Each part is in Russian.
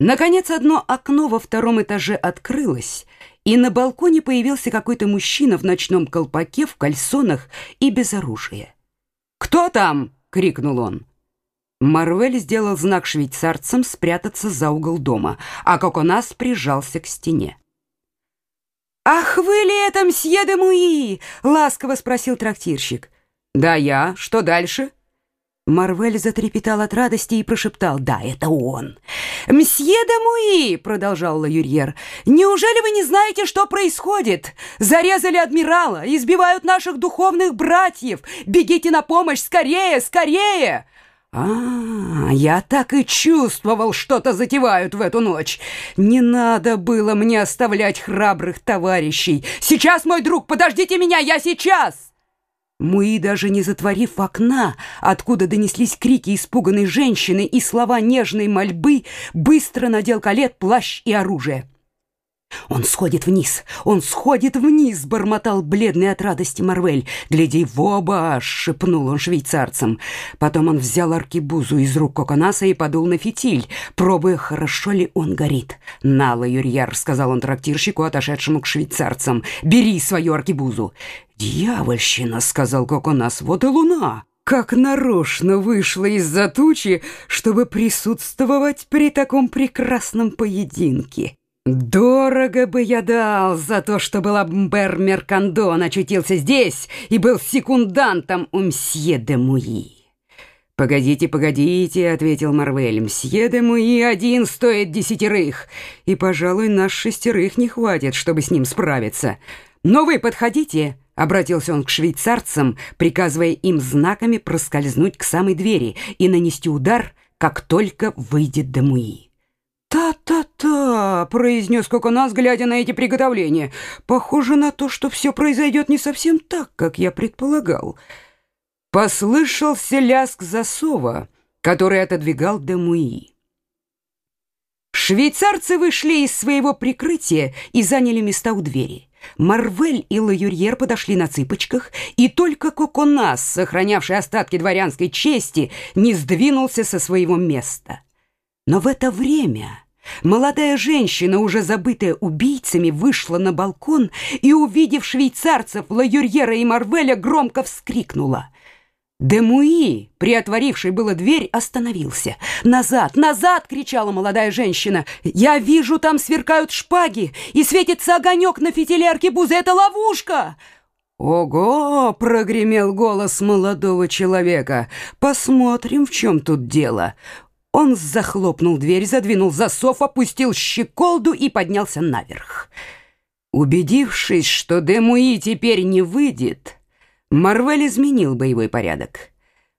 Наконец, одно окно во втором этаже открылось, и на балконе появился какой-то мужчина в ночном колпаке, в кальсонах и без оружия. «Кто там?» — крикнул он. Марвель сделал знак швейцарцам спрятаться за угол дома, а Коконас прижался к стене. «Ах, вы ли это, мсье де Муи?» — ласково спросил трактирщик. «Да я. Что дальше?» Марвель затрепетал от радости и прошептал «Да, это он». «Мсье де Муи!» — продолжал Лаюрьер. «Неужели вы не знаете, что происходит? Зарезали адмирала, избивают наших духовных братьев! Бегите на помощь! Скорее, скорее!» А, я так и чувствовал, что-то затевают в эту ночь. Не надо было мне оставлять храбрых товарищей. Сейчас, мой друг, подождите меня, я сейчас!» Муи, даже не затворив окна, откуда донеслись крики испуганной женщины и слова нежной мольбы, быстро надел калет, плащ и оружие. «Он сходит вниз! Он сходит вниз!» — бормотал бледный от радости Марвель. «Гляди в оба!» — шепнул он швейцарцам. Потом он взял аркебузу из рук Коконаса и подул на фитиль, пробуя, хорошо ли он горит. «На, Юрьяр!» — сказал он трактирщику, отошедшему к швейцарцам. «Бери свою аркебузу!» «Дьявольщина!» — сказал Коконас. «Вот и луна!» как нарочно вышла из-за тучи, чтобы присутствовать при таком прекрасном поединке. Дорого бы я дал за то, чтобы Ламбер Меркандон очутился здесь и был секундантом у мсье де Муи. «Погодите, погодите», — ответил Марвель, — «мсье де Муи один стоит десятерых, и, пожалуй, нас шестерых не хватит, чтобы с ним справиться. Но вы подходите», — обратился он к швейцарцам, приказывая им знаками проскользнуть к самой двери и нанести удар, как только выйдет де Муи. «Та-та-та!» — произнес Коконас, глядя на эти приготовления. «Похоже на то, что все произойдет не совсем так, как я предполагал». Послышался лязг засова, который отодвигал Демуи. Швейцарцы вышли из своего прикрытия и заняли места у двери. Марвель и Лаюрьер подошли на цыпочках, и только Коконас, сохранявший остатки дворянской чести, не сдвинулся со своего места. Но в это время молодая женщина, уже забытая убийцами, вышла на балкон и, увидев швейцарцев, Лаюрьера и Марвеля, громко вскрикнула. Демуи, приотворивший было дверь, остановился. «Назад! Назад!» — кричала молодая женщина. «Я вижу, там сверкают шпаги, и светится огонек на фитиле аркебузы. Это ловушка!» «Ого!» — прогремел голос молодого человека. «Посмотрим, в чем тут дело. Он захлопнул дверь, задвинул засов, опустил щеколду и поднялся наверх. Убедившись, что Демуи теперь не выйдет, Марвель изменил боевой порядок.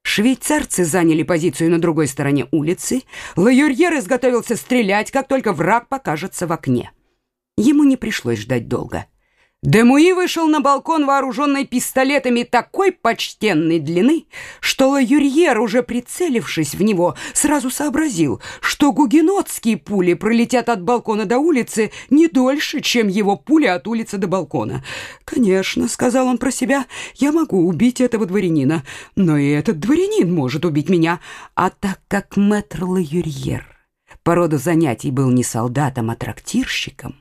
Швейцарцы заняли позицию на другой стороне улицы. Лаюрьер изготовился стрелять, как только враг покажется в окне. Ему не пришлось ждать долго. Демуи вышел на балкон, вооруженный пистолетами такой почтенной длины, что Лаюрьер, уже прицелившись в него, сразу сообразил, что гугенотские пули пролетят от балкона до улицы не дольше, чем его пули от улицы до балкона. «Конечно», — сказал он про себя, — «я могу убить этого дворянина, но и этот дворянин может убить меня». А так как мэтр Лаюрьер по роду занятий был не солдатом, а трактирщиком,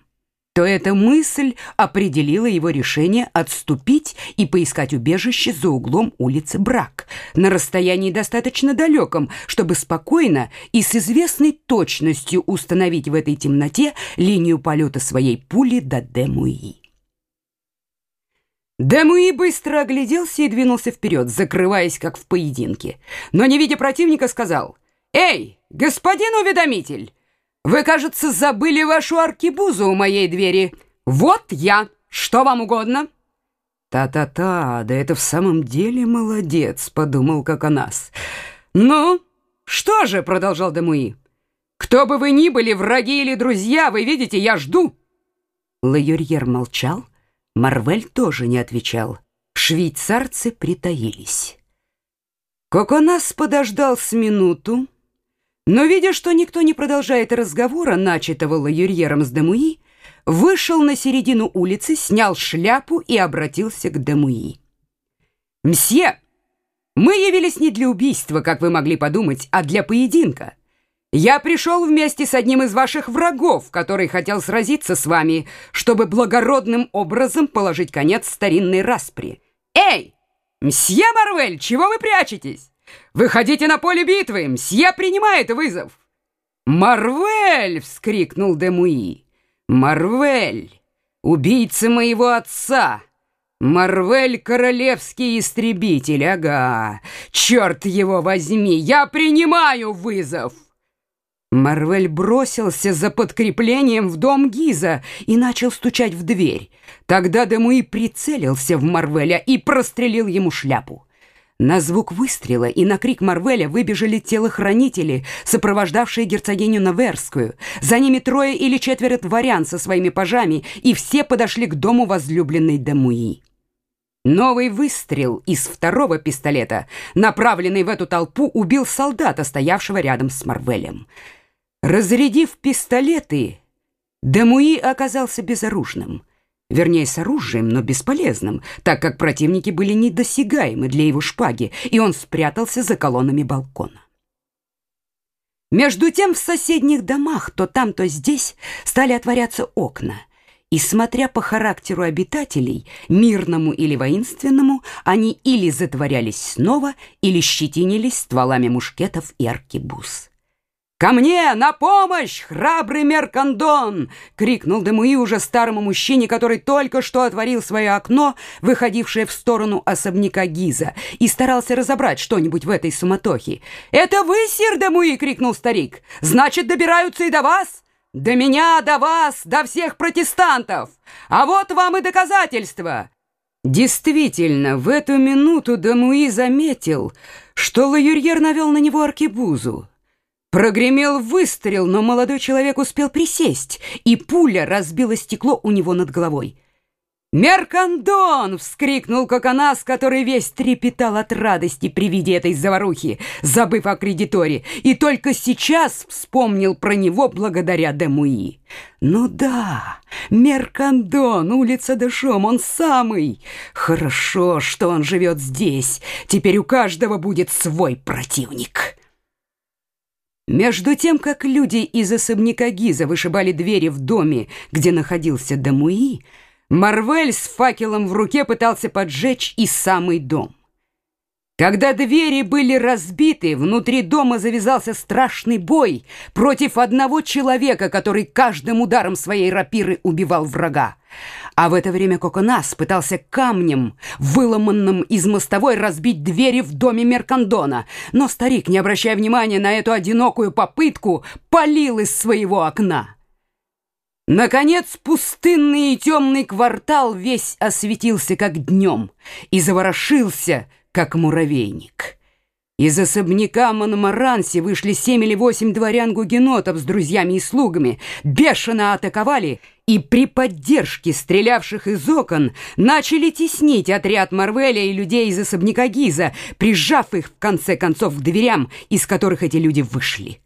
то эта мысль определила его решение отступить и поискать убежище за углом улицы Брак, на расстоянии достаточно далеком, чтобы спокойно и с известной точностью установить в этой темноте линию полета своей пули до Демуи. Демуи быстро огляделся и двинулся вперед, закрываясь, как в поединке. Но, не видя противника, сказал «Эй, господин уведомитель!» Вы, кажется, забыли вашу аркебузу у моей двери. Вот я. Что вам угодно?» «Та-та-та, да это в самом деле молодец», — подумал Коконас. «Ну, что же», — продолжал Демуи, — «кто бы вы ни были, враги или друзья, вы видите, я жду». Лаюрьер молчал, Марвель тоже не отвечал. Швейцарцы притаились. Коконас подождал с минуту, но, видя, что никто не продолжает разговора, начатого лаюрьером с Демуи, вышел на середину улицы, снял шляпу и обратился к Демуи. «Мсье, мы явились не для убийства, как вы могли подумать, а для поединка. Я пришел вместе с одним из ваших врагов, который хотел сразиться с вами, чтобы благородным образом положить конец старинной распри. Эй, мсье Марвель, чего вы прячетесь? Выходите на поле битвы, мсье принимает вызов. «Марвель!» — вскрикнул Демуи. «Марвель! Убийца моего отца!» «Марвель — королевский истребитель, ага! Черт его возьми, я принимаю вызов!» Марвель бросился за подкреплением в дом Гиза и начал стучать в дверь. Тогда Демуи прицелился в Марвеля и прострелил ему шляпу. На звук выстрела и на крик Марвеля выбежали телохранители, сопровождавшие герцогиню Наверскую. За ними трое или четверо дворян со своими пажами, и все подошли к дому возлюбленной Демуи. Новый выстрел из второго пистолета, направленный в эту толпу, убил солдата, стоявшего рядом с Марвелем. Разрядив пистолеты, Демуи оказался безоружным. Вернее, с оружием, но бесполезным, так как противники были недосягаемы для его шпаги, и он спрятался за колоннами балкона. Между тем в соседних домах, то там, то здесь, стали отворяться окна, и, смотря по характеру обитателей, мирному или воинственному, они или затворялись снова, или щетинились стволами мушкетов и аркебуз. «Ко мне! На помощь! Храбрый Меркандон!» — крикнул Демуи уже старому мужчине, который только что отворил свое окно, выходившее в сторону особняка Гиза, и старался разобрать что-нибудь в этой суматохе. «Это вы, сир Демуи!» — крикнул старик. «Значит, добираются и до вас?» «До меня, до вас, до всех протестантов! А вот вам и доказательства!» Действительно, в эту минуту Демуи заметил, что Лаюрьер навел на него аркебузу. Прогремел выстрел, но молодой человек успел присесть, и пуля разбила стекло у него над головой. «Меркандон!» — вскрикнул Коконас, который весь трепетал от радости при виде этой заварухи, забыв о кредиторе, и только сейчас вспомнил про него благодаря Демуи. «Ну да, Меркандон, улица Дешом, он самый! Хорошо, что он живет здесь, теперь у каждого будет свой противник!» Между тем, как люди из особняка Гиза вышибали двери в доме, где находился Дамуи, Марвель с факелом в руке пытался поджечь и самый дом. Когда двери были разбиты, внутри дома завязался страшный бой против одного человека, который каждым ударом своей рапиры убивал врага. А в это время Коконас пытался камнем, выломанным из мостовой, разбить двери в доме Меркандона. Но старик, не обращая внимания на эту одинокую попытку, палил из своего окна. Наконец, пустынный и темный квартал весь осветился, как днем, и заворошился, как муравейник. Из особняка Мономаранси вышли семь или восемь дворян-гугенотов с друзьями и слугами, бешено атаковали и при поддержке стрелявших из окон начали теснить отряд Марвеля и людей из особняка Гиза, прижав их в конце концов к дверям, из которых эти люди вышли.